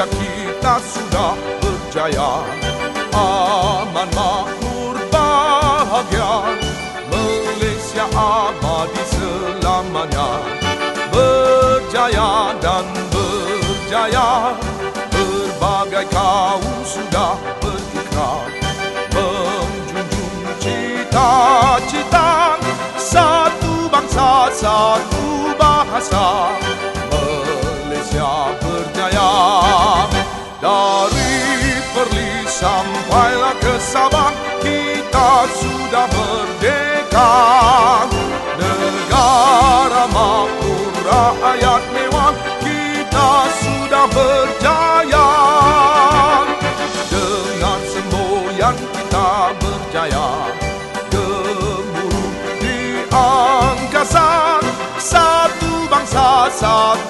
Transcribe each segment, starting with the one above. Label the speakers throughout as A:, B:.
A: Malaysia kita sudah berjaya Aman makmur bahagia. Malaysia abadi selamanya Berjaya dan berjaya. Berbagai kaum sudah berikrar Menjunjung cita-cita Satu bangsa, satu sampailah ke Sabang Kita sudah merdeka Negara makmur rakyat mewah Kita sudah berjaya Dengan semboyan kita berjaya Gemuruh di angkasa Satu bangsa, satu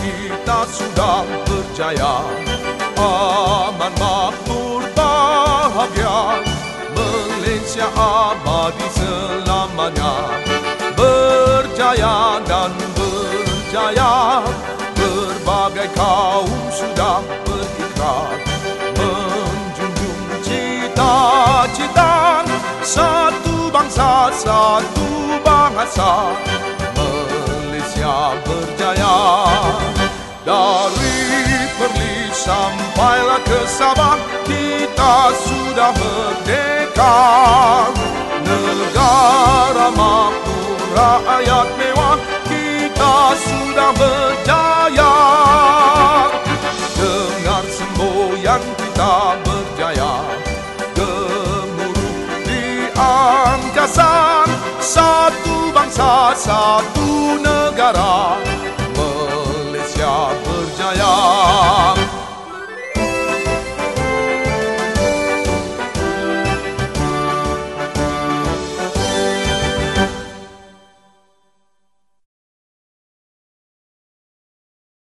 A: kita sudah berjaya. Aman makmur bahagia. Malaysia abadi selamanya. Berjaya dan berjaya. Berbagai kaum sudah berikrar Menjunjung cita-cita. Satu bangsa, satu bahasa. Malaysia berjaya Dari Perlis sampailah ke Sabang Kita sudah merdeka. Negara makmur rakyat mewah Kita sudah berjaya. Dengan semboyan kita berjaya Gemuruh di angkasa Satu bangsa, satu negara 家呀。